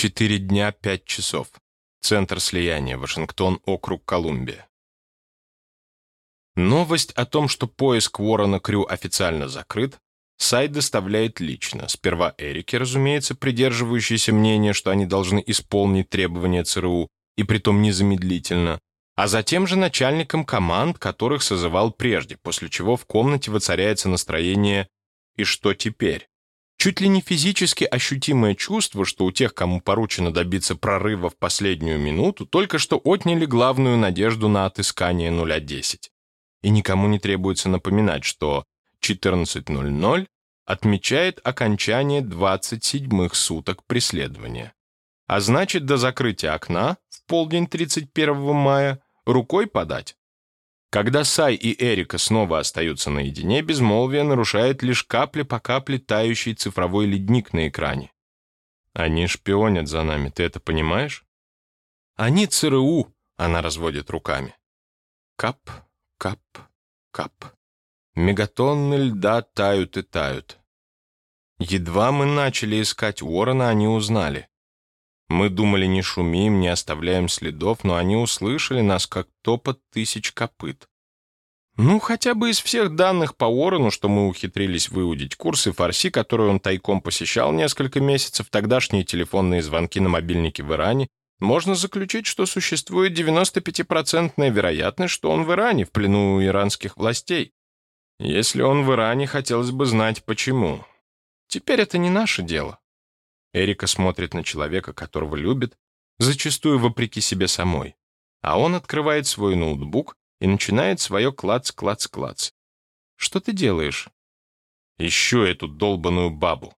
Четыре дня, пять часов. Центр слияния, Вашингтон, округ Колумбия. Новость о том, что поиск Уоррена Крю официально закрыт, Сайт доставляет лично. Сперва Эрике, разумеется, придерживающийся мнения, что они должны исполнить требования ЦРУ, и притом незамедлительно, а затем же начальникам команд, которых созывал прежде, после чего в комнате воцаряется настроение «И что теперь?». Чуть ли не физически ощутимое чувство, что у тех, кому поручено добиться прорыва в последнюю минуту, только что отняли главную надежду на отыскание 010. И никому не требуется напоминать, что 14.00 отмечает окончание 27-х суток преследования. А значит, до закрытия окна в полдень 31 мая рукой подать. Когда Сай и Эрика снова остаются наедине, безмолвие нарушает лишь капля по капле тающий цифровой ледник на экране. Они шпионят за нами, ты это понимаешь? Они ЦРУ, она разводит руками. Кап, кап, кап. Мегатонны льда тают и тают. Едва мы начали искать Уоррена, они узнали. Мы думали, не шумим, не оставляем следов, но они услышали нас, как топот тысяч копыт. Ну, хотя бы из всех данных по Уоррену, что мы ухитрились выудить, курсы фарси, которые он тайком посещал несколько месяцев, тогдашние телефонные звонки на мобильнике в Иране, можно заключить, что существует 95% вероятность, что он в Иране, в плену у иранских властей. Если он в Иране, хотелось бы знать, почему. Теперь это не наше дело. Эрика смотрит на человека, которого любит, зачастую вопреки себе самой. А он открывает свой ноутбук и начинает свое клац-клац-клац. Что ты делаешь? Ищу эту долбаную бабу.